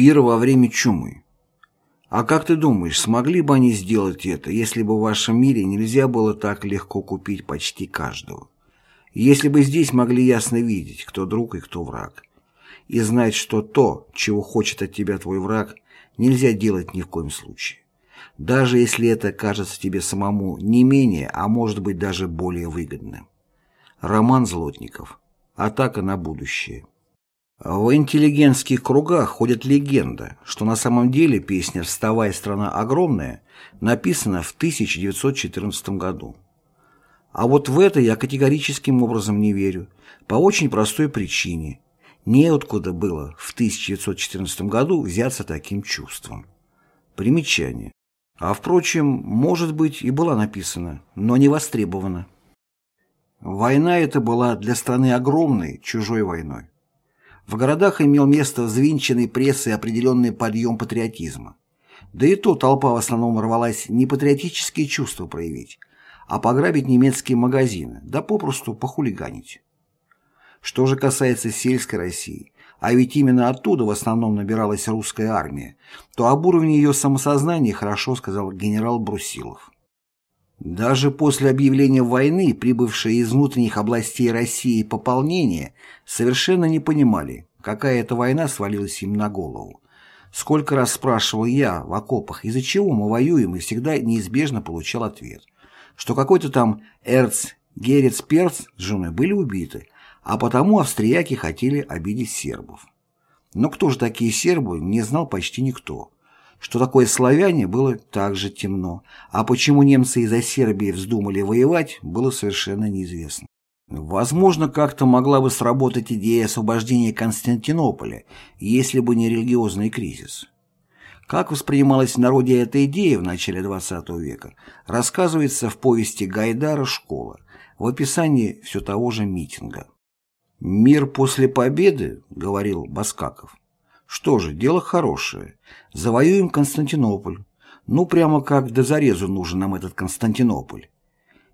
Пир во время чумы. А как ты думаешь, смогли бы они сделать это, если бы в вашем мире нельзя было так легко купить почти каждого? Если бы здесь могли ясно видеть, кто друг и кто враг, и знать, что то, чего хочет от тебя твой враг, нельзя делать ни в коем случае. Даже если это кажется тебе самому не менее, а может быть даже более выгодным. Роман Злотников. Атака на будущее. В интеллигентских кругах ходит легенда, что на самом деле песня «Вставай, страна огромная» написана в 1914 году. А вот в это я категорическим образом не верю, по очень простой причине. Неоткуда было в 1914 году взяться таким чувством. Примечание. А впрочем, может быть, и была написана, но не востребована. Война эта была для страны огромной, чужой войной. В городах имел место взвинченный прессой определенный подъем патриотизма. Да и то толпа в основном рвалась не патриотические чувства проявить, а пограбить немецкие магазины, да попросту похулиганить. Что же касается сельской России, а ведь именно оттуда в основном набиралась русская армия, то об уровне ее самосознания хорошо сказал генерал Брусилов. Даже после объявления войны прибывшие из внутренних областей России пополнения совершенно не понимали, какая эта война свалилась им на голову. Сколько раз спрашивал я в окопах, из-за чего мы воюем, и всегда неизбежно получал ответ, что какой-то там Эрц, Герец, Перц с женой были убиты, а потому австрияки хотели обидеть сербов. Но кто же такие сербы, не знал почти никто. Что такое славяне, было также темно, а почему немцы из-за Сербии вздумали воевать, было совершенно неизвестно. Возможно, как-то могла бы сработать идея освобождения Константинополя, если бы не религиозный кризис. Как воспринималась в народе эта идея в начале XX века, рассказывается в повести Гайдара «Школа», в описании все того же митинга. «Мир после победы», — говорил Баскаков, что же, дело хорошее. Завоюем Константинополь. Ну, прямо как до зарезу нужен нам этот Константинополь.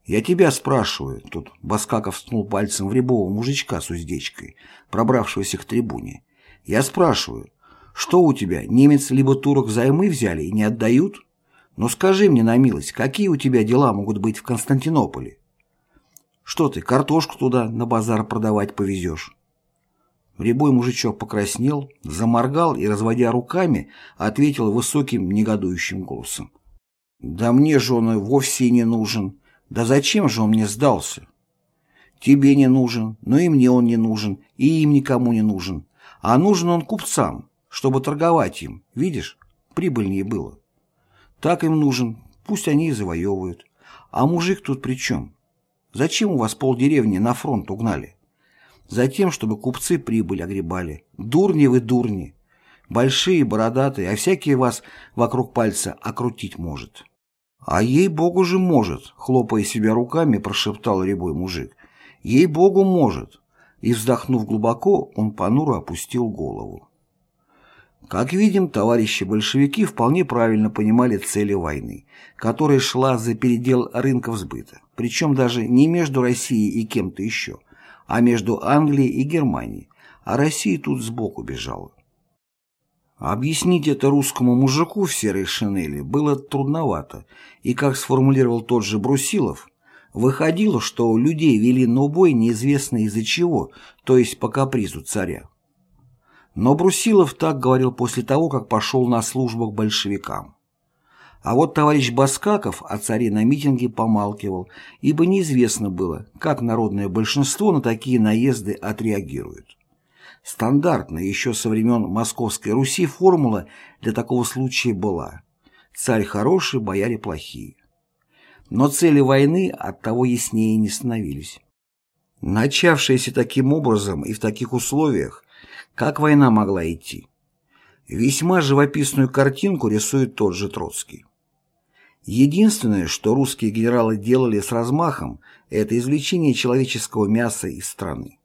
Я тебя спрашиваю, тут Баскаков ткнул пальцем в рябого мужичка с уздечкой, пробравшегося к трибуне. Я спрашиваю, что у тебя, немец либо турок займы взяли и не отдают? Ну скажи мне на милость, какие у тебя дела могут быть в Константинополе? Что ты, картошку туда на базар продавать повезешь? Рябой мужичок покраснел, заморгал и, разводя руками, ответил высоким негодующим голосом. «Да мне же он вовсе не нужен. Да зачем же он мне сдался?» «Тебе не нужен, но и мне он не нужен, и им никому не нужен. А нужен он купцам, чтобы торговать им, видишь, прибыльнее было. Так им нужен, пусть они и завоевывают. А мужик тут при чем? Зачем у вас полдеревни на фронт угнали?» Затем, чтобы купцы прибыль огребали. Дурни вы дурни. Большие, бородатые, а всякие вас вокруг пальца окрутить может. А ей-богу же может, хлопая себя руками, прошептал рябой мужик. Ей-богу может. И, вздохнув глубоко, он понуро опустил голову. Как видим, товарищи большевики вполне правильно понимали цели войны, которая шла за передел рынков сбыта, причем даже не между Россией и кем-то еще, а между Англией и Германией, а Россия тут сбоку бежала. Объяснить это русскому мужику в серой шинели было трудновато, и, как сформулировал тот же Брусилов, выходило, что людей вели на убой неизвестно из-за чего, то есть по капризу царя. Но Брусилов так говорил после того, как пошел на службу к большевикам. А вот товарищ Баскаков о царе на митинге помалкивал, ибо неизвестно было, как народное большинство на такие наезды отреагирует. Стандартная еще со времен Московской Руси формула для такого случая была «царь хороший, бояре плохие». Но цели войны от того яснее не становились. Начавшаяся таким образом и в таких условиях, как война могла идти? Весьма живописную картинку рисует тот же Троцкий. Единственное, что русские генералы делали с размахом, это извлечение человеческого мяса из страны.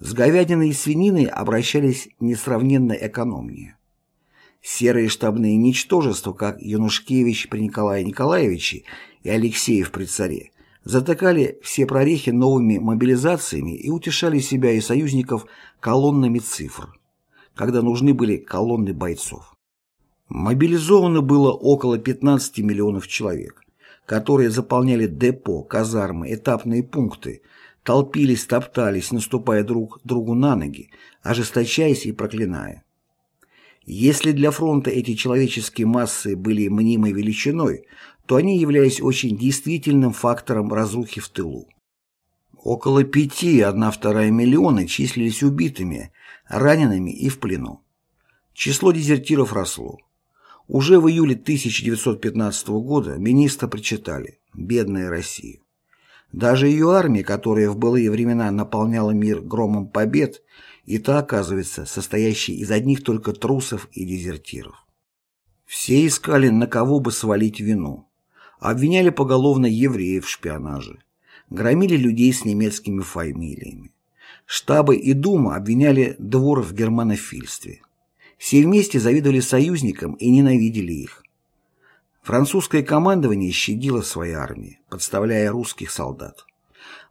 С говядиной и свининой обращались несравненно экономнее. Серые штабные ничтожества, как Янушкевич при Николае Николаевиче и Алексеев при царе, затыкали все прорехи новыми мобилизациями и утешали себя и союзников колоннами цифр. когда нужны были колонны бойцов. Мобилизовано было около 15 миллионов человек, которые заполняли депо, казармы, этапные пункты, толпились, топтались, наступая друг другу на ноги, ожесточаясь и проклиная. Если для фронта эти человеческие массы были мнимой величиной, то они являлись очень действительным фактором разрухи в тылу. Около пяти, одна-вторая миллиона числились убитыми, ранеными и в плену. Число дезертиров росло. Уже в июле 1915 года министра причитали «Бедная Россия». Даже ее армия, которая в былые времена наполняла мир громом побед, и та, оказывается, состоящая из одних только трусов и дезертиров. Все искали, на кого бы свалить вину. Обвиняли поголовно евреев в шпионаже. Громили людей с немецкими фамилиями. Штабы и Дума обвиняли двор в германофильстве. Все вместе завидовали союзникам и ненавидели их. Французское командование щадило свои армии, подставляя русских солдат.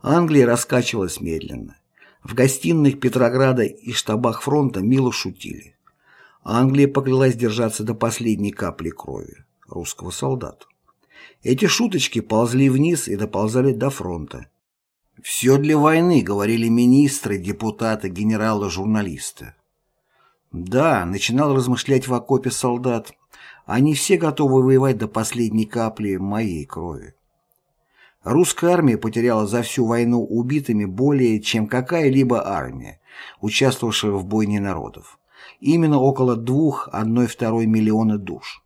Англия раскачивалась медленно. В гостиных Петрограда и штабах фронта мило шутили. Англия поклялась держаться до последней капли крови русского солдата. Эти шуточки ползли вниз и доползали до фронта. «Все для войны», — говорили министры, депутаты, генералы, журналисты. Да, начинал размышлять в окопе солдат, они все готовы воевать до последней капли моей крови. Русская армия потеряла за всю войну убитыми более, чем какая-либо армия, участвовавшая в бойне народов. Именно около двух, одной-второй миллиона душ.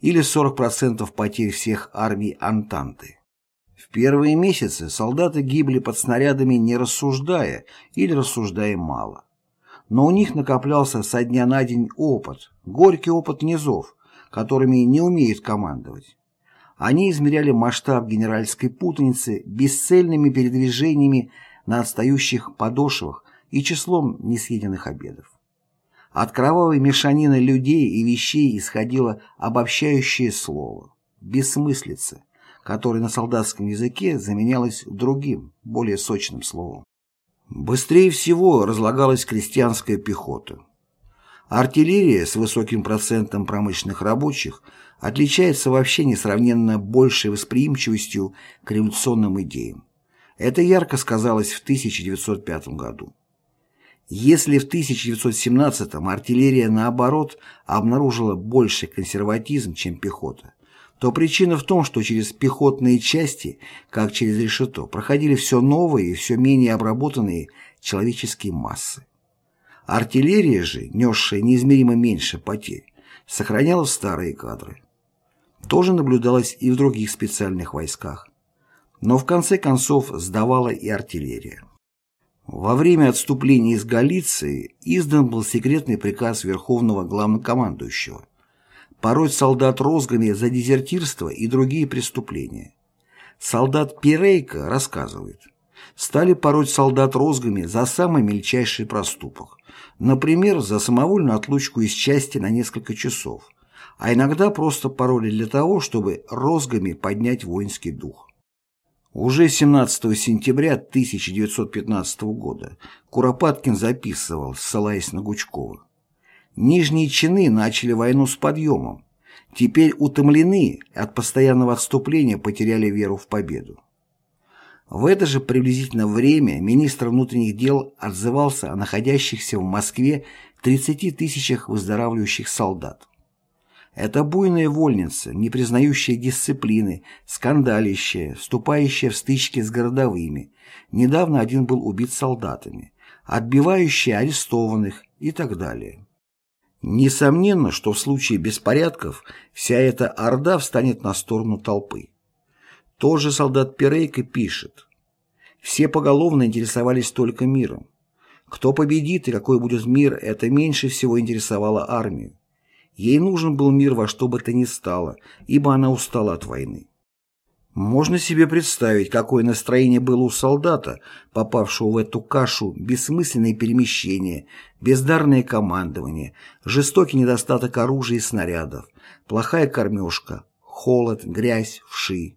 Или 40% потерь всех армий Антанты. В первые месяцы солдаты гибли под снарядами не рассуждая или рассуждая мало. Но у них накоплялся со дня на день опыт, горький опыт низов, которыми не умеют командовать. Они измеряли масштаб генеральской путаницы бесцельными передвижениями на отстающих подошвах и числом несъеденных обедов. От кровавой мешанины людей и вещей исходило обобщающее слово – бессмыслица, которое на солдатском языке заменялось другим, более сочным словом. Быстрее всего разлагалась крестьянская пехота. Артиллерия с высоким процентом промышленных рабочих отличается вообще несравненно большей восприимчивостью к революционным идеям. Это ярко сказалось в 1905 году. Если в 1917-м артиллерия, наоборот, обнаружила больший консерватизм, чем пехота, то причина в том, что через пехотные части, как через решето, проходили все новые и все менее обработанные человеческие массы. Артиллерия же, несшая неизмеримо меньше потерь, сохраняла старые кадры. Тоже наблюдалось и в других специальных войсках. Но в конце концов сдавала и артиллерия. Во время отступления из Галиции издан был секретный приказ Верховного Главнокомандующего пороть солдат розгами за дезертирство и другие преступления. Солдат Пирейко рассказывает, стали пороть солдат розгами за самый мельчайший проступок, Например, за самовольную отлучку из части на несколько часов, а иногда просто пароли для того, чтобы розгами поднять воинский дух. Уже 17 сентября 1915 года Куропаткин записывал, ссылаясь на Гучкова. Нижние чины начали войну с подъемом. Теперь утомлены, от постоянного отступления потеряли веру в победу. В это же приблизительно время министр внутренних дел отзывался о находящихся в Москве 30 тысячах выздоравливающих солдат. Это буйная вольница, не признающая дисциплины, скандалищая, вступающая в стычки с городовыми. Недавно один был убит солдатами, отбивающая арестованных и так далее. Несомненно, что в случае беспорядков вся эта орда встанет на сторону толпы. Тот же солдат Перейко пишет. Все поголовно интересовались только миром. Кто победит и какой будет мир, это меньше всего интересовало армию. Ей нужен был мир во что бы то ни стало, ибо она устала от войны. Можно себе представить, какое настроение было у солдата, попавшего в эту кашу, бессмысленные перемещения, бездарное командование, жестокий недостаток оружия и снарядов, плохая кормежка, холод, грязь, вши.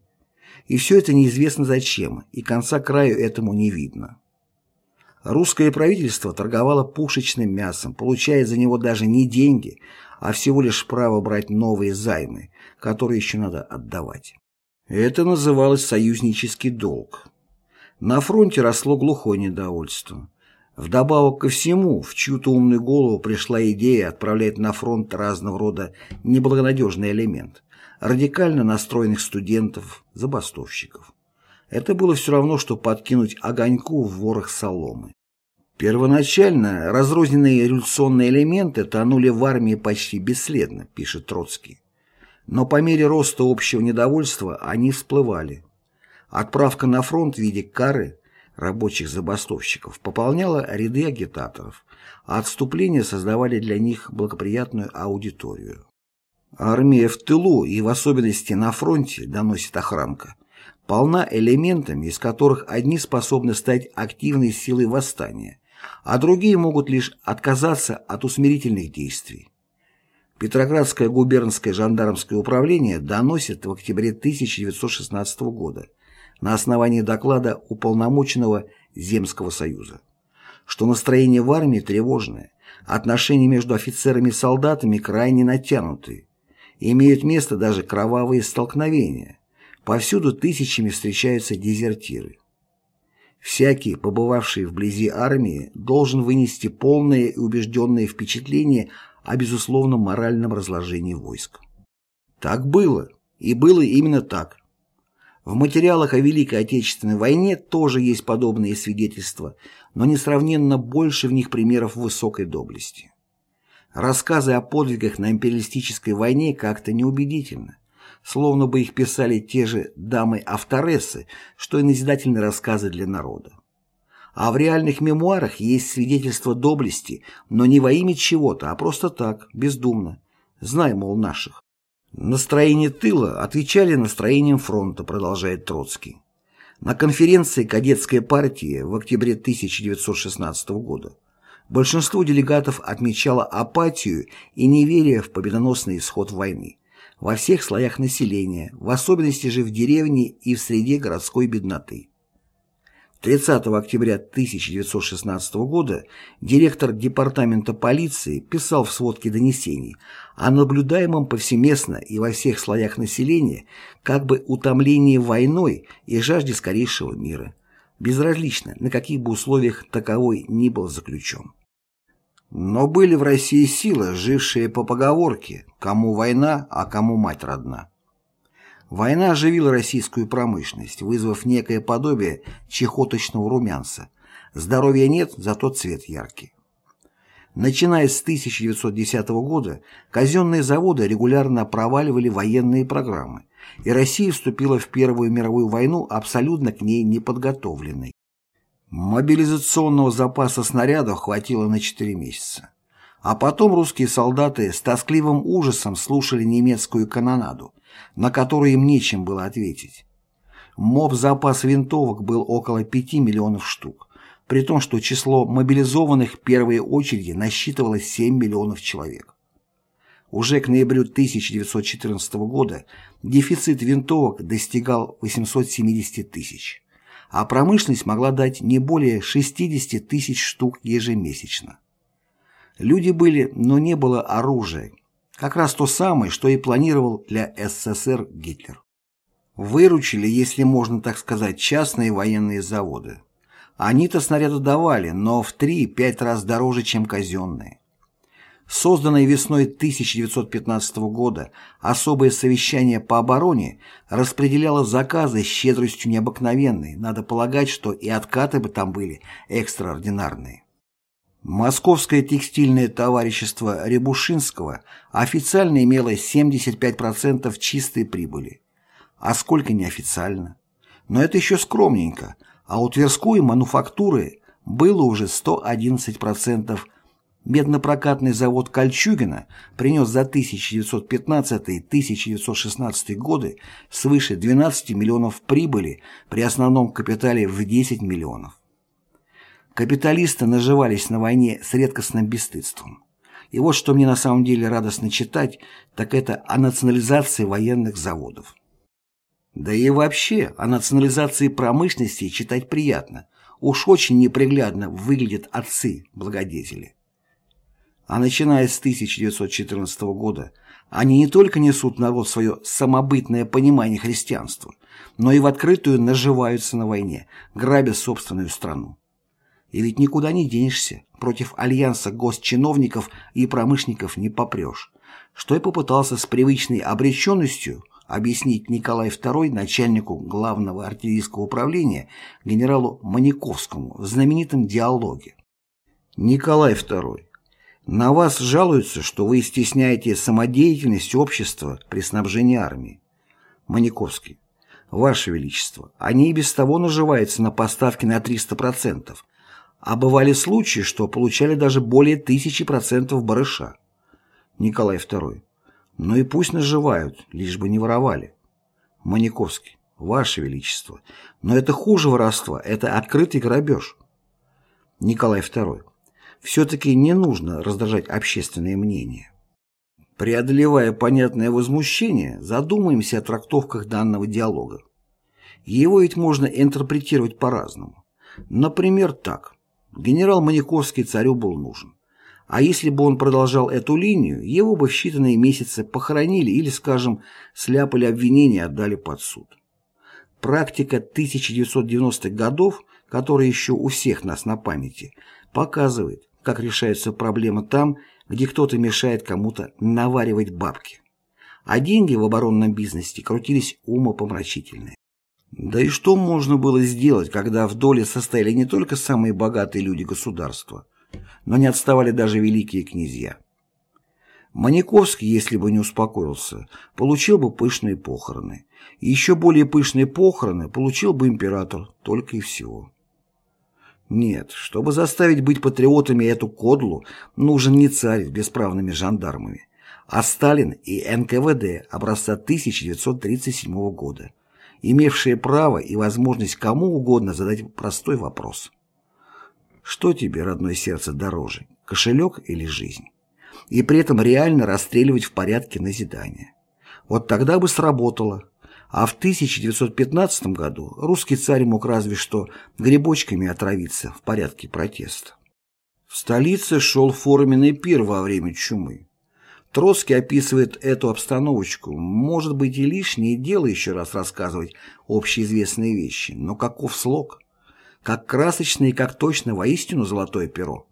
И все это неизвестно зачем, и конца краю этому не видно. Русское правительство торговало пушечным мясом, получая за него даже не деньги, а всего лишь право брать новые займы, которые еще надо отдавать. Это называлось союзнический долг. На фронте росло глухое недовольство. Вдобавок ко всему, в чью-то умную голову пришла идея отправлять на фронт разного рода неблагонадежный элемент, радикально настроенных студентов, забастовщиков. Это было все равно, что подкинуть огоньку в ворох соломы. Первоначально разрозненные революционные элементы тонули в армии почти бесследно, пишет Троцкий. Но по мере роста общего недовольства они всплывали. Отправка на фронт в виде кары рабочих забастовщиков пополняла ряды агитаторов, а отступления создавали для них благоприятную аудиторию. Армия в тылу и в особенности на фронте, доносит охранка, полна элементами, из которых одни способны стать активной силой восстания, а другие могут лишь отказаться от усмирительных действий. Петроградское губернское жандармское управление доносит в октябре 1916 года на основании доклада уполномоченного Земского союза, что настроение в армии тревожное, отношения между офицерами и солдатами крайне натянутые, имеют место даже кровавые столкновения, Повсюду тысячами встречаются дезертиры. Всякий, побывавший вблизи армии, должен вынести полное и убежденное впечатление о безусловном моральном разложении войск. Так было, и было именно так. В материалах о Великой Отечественной войне тоже есть подобные свидетельства, но несравненно больше в них примеров высокой доблести. Рассказы о подвигах на империалистической войне как-то неубедительны словно бы их писали те же дамы-авторессы, что и назидательные рассказы для народа. А в реальных мемуарах есть свидетельство доблести, но не во имя чего-то, а просто так, бездумно. Знай, мол, наших. Настроение тыла отвечали настроением фронта, продолжает Троцкий. На конференции кадетской партии в октябре 1916 года большинство делегатов отмечало апатию и неверие в победоносный исход войны во всех слоях населения, в особенности же в деревне и в среде городской бедноты. 30 октября 1916 года директор департамента полиции писал в сводке донесений о наблюдаемом повсеместно и во всех слоях населения как бы утомлении войной и жажде скорейшего мира, безразлично, на каких бы условиях таковой ни был заключен. Но были в России силы, жившие по поговорке «кому война, а кому мать родна». Война оживила российскую промышленность, вызвав некое подобие чехоточного румянца. Здоровья нет, зато цвет яркий. Начиная с 1910 года, казенные заводы регулярно проваливали военные программы, и Россия вступила в Первую мировую войну абсолютно к ней неподготовленной. Мобилизационного запаса снарядов хватило на 4 месяца. А потом русские солдаты с тоскливым ужасом слушали немецкую канонаду, на которую им нечем было ответить. Моб-запас винтовок был около 5 миллионов штук, при том, что число мобилизованных в первые очереди насчитывало 7 миллионов человек. Уже к ноябрю 1914 года дефицит винтовок достигал 870 тысяч а промышленность могла дать не более 60 тысяч штук ежемесячно. Люди были, но не было оружия. Как раз то самое, что и планировал для СССР Гитлер. Выручили, если можно так сказать, частные военные заводы. Они-то снаряды давали, но в 3-5 раз дороже, чем казенные. Созданное весной 1915 года особое совещание по обороне распределяло заказы щедростью необыкновенной, надо полагать, что и откаты бы там были экстраординарные. Московское текстильное товарищество Рябушинского официально имело 75% чистой прибыли. А сколько неофициально? Но это еще скромненько, а у Тверской мануфактуры было уже 111% Меднопрокатный завод Кольчугина принес за 1915-1916 годы свыше 12 миллионов прибыли при основном капитале в 10 миллионов. Капиталисты наживались на войне с редкостным бесстыдством. И вот что мне на самом деле радостно читать, так это о национализации военных заводов. Да и вообще о национализации промышленности читать приятно, уж очень неприглядно выглядят отцы-благодетели. А начиная с 1914 года, они не только несут народ свое самобытное понимание христианства, но и в открытую наживаются на войне, грабя собственную страну. И ведь никуда не денешься, против альянса госчиновников и промышленников не попрешь, что и попытался с привычной обреченностью объяснить Николай II начальнику главного артиллерийского управления генералу Маниковскому в знаменитом диалоге. Николай II, на вас жалуются, что вы стесняете самодеятельность общества при снабжении армии. Маниковский. Ваше Величество, они и без того наживаются на поставки на 300%, а бывали случаи, что получали даже более тысячи процентов барыша. Николай II. Ну и пусть наживают, лишь бы не воровали. Маниковский. Ваше Величество. Но это хуже воровства, это открытый грабеж. Николай II. Все-таки не нужно раздражать общественное мнение. Преодолевая понятное возмущение, задумаемся о трактовках данного диалога. Его ведь можно интерпретировать по-разному. Например, так. Генерал Маниковский царю был нужен. А если бы он продолжал эту линию, его бы в считанные месяцы похоронили или, скажем, сляпали обвинения и отдали под суд. Практика 1990-х годов, которая еще у всех нас на памяти, показывает, как решаются проблемы там, где кто-то мешает кому-то наваривать бабки. А деньги в оборонном бизнесе крутились умопомрачительные. Да и что можно было сделать, когда в доле состояли не только самые богатые люди государства – но не отставали даже великие князья. Маниковский, если бы не успокоился, получил бы пышные похороны. И еще более пышные похороны получил бы император, только и всего. Нет, чтобы заставить быть патриотами эту кодлу, нужен не царь с бесправными жандармами, а Сталин и НКВД образца 1937 года, имевшие право и возможность кому угодно задать простой вопрос – что тебе, родное сердце, дороже, кошелек или жизнь? И при этом реально расстреливать в порядке назидания. Вот тогда бы сработало. А в 1915 году русский царь мог разве что грибочками отравиться в порядке протеста. В столице шел форменный пир во время чумы. Троцкий описывает эту обстановочку. Может быть и лишнее дело еще раз рассказывать общеизвестные вещи, но каков слог? как красочно и как точно воистину золотое перо.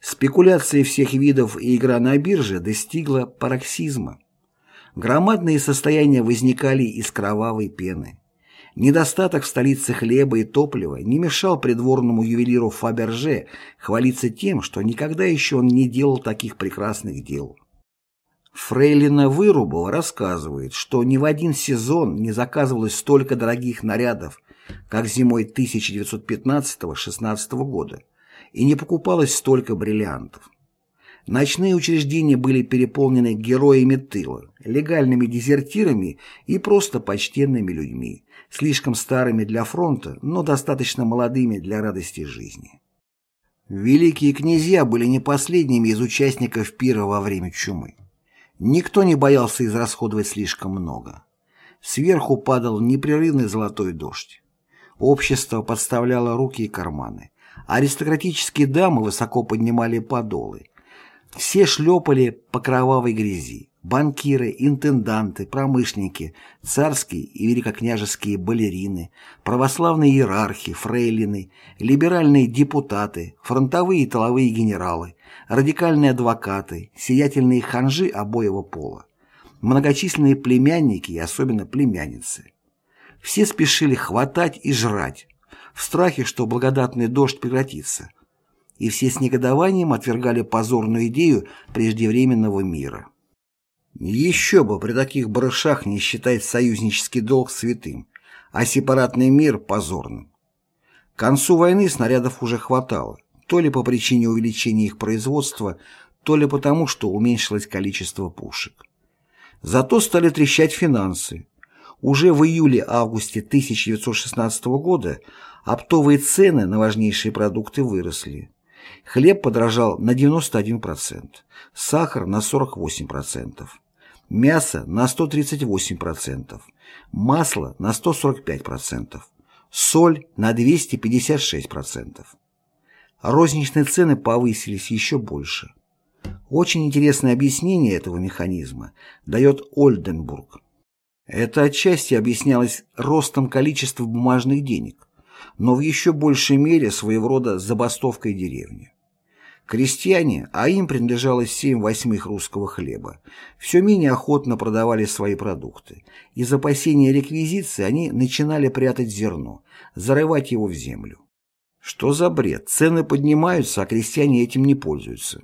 Спекуляции всех видов и игра на бирже достигла пароксизма. Громадные состояния возникали из кровавой пены. Недостаток в столице хлеба и топлива не мешал придворному ювелиру Фаберже хвалиться тем, что никогда еще он не делал таких прекрасных дел. Фрейлина Вырубова рассказывает, что ни в один сезон не заказывалось столько дорогих нарядов, как зимой 1915-16 года, и не покупалось столько бриллиантов. Ночные учреждения были переполнены героями тыла, легальными дезертирами и просто почтенными людьми, слишком старыми для фронта, но достаточно молодыми для радости жизни. Великие князья были не последними из участников пира во время чумы. Никто не боялся израсходовать слишком много. Сверху падал непрерывный золотой дождь. Общество подставляло руки и карманы. Аристократические дамы высоко поднимали подолы. Все шлепали по кровавой грязи. Банкиры, интенданты, промышленники, царские и великокняжеские балерины, православные иерархи, фрейлины, либеральные депутаты, фронтовые и тыловые генералы, радикальные адвокаты, сиятельные ханжи обоего пола, многочисленные племянники и особенно племянницы. Все спешили хватать и жрать, в страхе, что благодатный дождь прекратится. И все с негодованием отвергали позорную идею преждевременного мира. Еще бы при таких барышах не считать союзнический долг святым, а сепаратный мир позорным. К концу войны снарядов уже хватало, то ли по причине увеличения их производства, то ли потому, что уменьшилось количество пушек. Зато стали трещать финансы, уже в июле-августе 1916 года оптовые цены на важнейшие продукты выросли. Хлеб подорожал на 91%, сахар на 48%, мясо на 138%, масло на 145%, соль на 256%. Розничные цены повысились еще больше. Очень интересное объяснение этого механизма дает Ольденбург. Это отчасти объяснялось ростом количества бумажных денег, но в еще большей мере своего рода забастовкой деревни. Крестьяне, а им принадлежало 7 восьмых русского хлеба, все менее охотно продавали свои продукты. Из опасения реквизиции они начинали прятать зерно, зарывать его в землю. Что за бред? Цены поднимаются, а крестьяне этим не пользуются.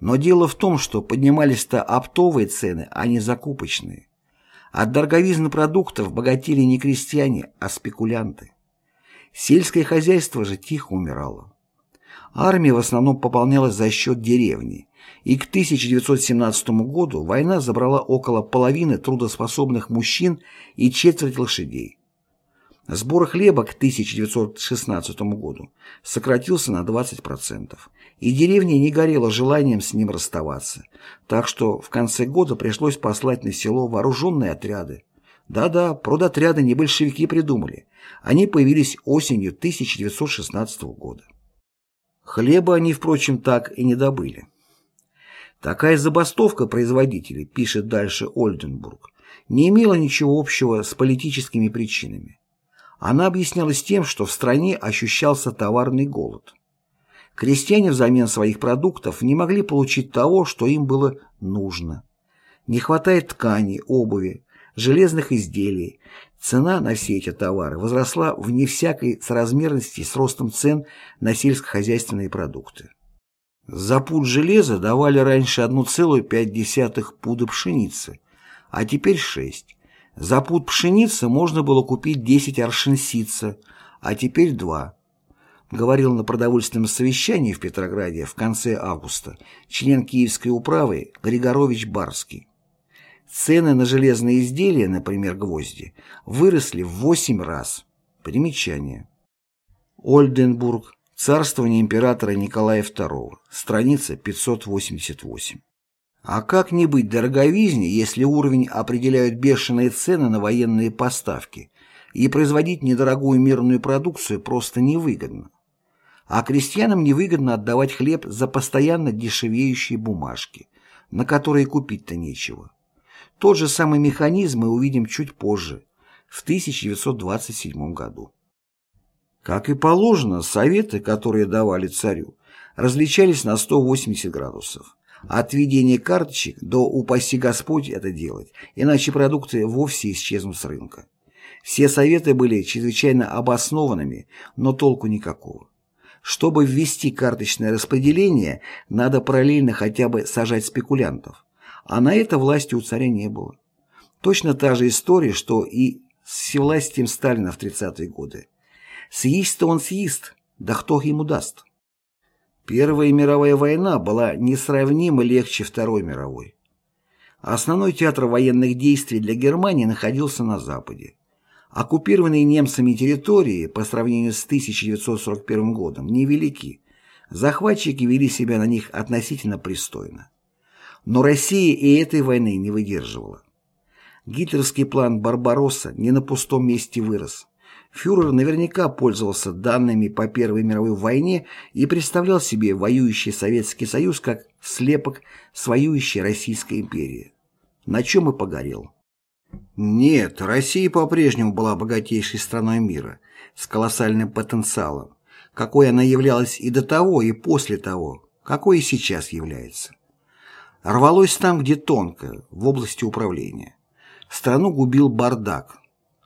Но дело в том, что поднимались-то оптовые цены, а не закупочные. От дороговизны продуктов богатели не крестьяне, а спекулянты. Сельское хозяйство же тихо умирало. Армия в основном пополнялась за счет деревни, и к 1917 году война забрала около половины трудоспособных мужчин и четверть лошадей. Сбор хлеба к 1916 году сократился на 20%, и деревня не горела желанием с ним расставаться, так что в конце года пришлось послать на село вооруженные отряды. Да-да, продотряды не большевики придумали, они появились осенью 1916 года. Хлеба они, впрочем, так и не добыли. Такая забастовка производителей, пишет дальше Ольденбург, не имела ничего общего с политическими причинами. Она объяснялась тем, что в стране ощущался товарный голод. Крестьяне взамен своих продуктов не могли получить того, что им было нужно. Не хватает ткани, обуви, железных изделий. Цена на все эти товары возросла вне всякой соразмерности с ростом цен на сельскохозяйственные продукты. За пуд железа давали раньше 1,5 пуда пшеницы, а теперь 6. За пуд пшеницы можно было купить 10 аршин ситца, а теперь 2. Говорил на продовольственном совещании в Петрограде в конце августа член Киевской управы Григорович Барский. Цены на железные изделия, например, гвозди, выросли в 8 раз. Примечание. Ольденбург. Царствование императора Николая II. Страница 588. А как не быть дороговизне, если уровень определяют бешеные цены на военные поставки, и производить недорогую мирную продукцию просто невыгодно? А крестьянам невыгодно отдавать хлеб за постоянно дешевеющие бумажки, на которые купить-то нечего. Тот же самый механизм мы увидим чуть позже, в 1927 году. Как и положено, советы, которые давали царю, различались на 180 градусов. От введения карточек до «упаси Господь это делать», иначе продукты вовсе исчезнут с рынка. Все советы были чрезвычайно обоснованными, но толку никакого. Чтобы ввести карточное распределение, надо параллельно хотя бы сажать спекулянтов. А на это власти у царя не было. Точно та же история, что и с всевластием Сталина в 30-е годы. Съесть-то он съест, да кто ему даст? Первая мировая война была несравнимо легче Второй мировой. Основной театр военных действий для Германии находился на Западе. Оккупированные немцами территории по сравнению с 1941 годом невелики. Захватчики вели себя на них относительно пристойно. Но Россия и этой войны не выдерживала. Гитлеровский план «Барбаросса» не на пустом месте вырос. Фюрер наверняка пользовался данными по Первой мировой войне и представлял себе воюющий Советский Союз как слепок с воюющей Российской империей. На чем и погорел. Нет, Россия по-прежнему была богатейшей страной мира, с колоссальным потенциалом, какой она являлась и до того, и после того, какой и сейчас является. Рвалось там, где тонко, в области управления. Страну губил бардак.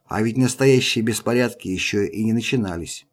А ведь настоящие беспорядки еще и не начинались.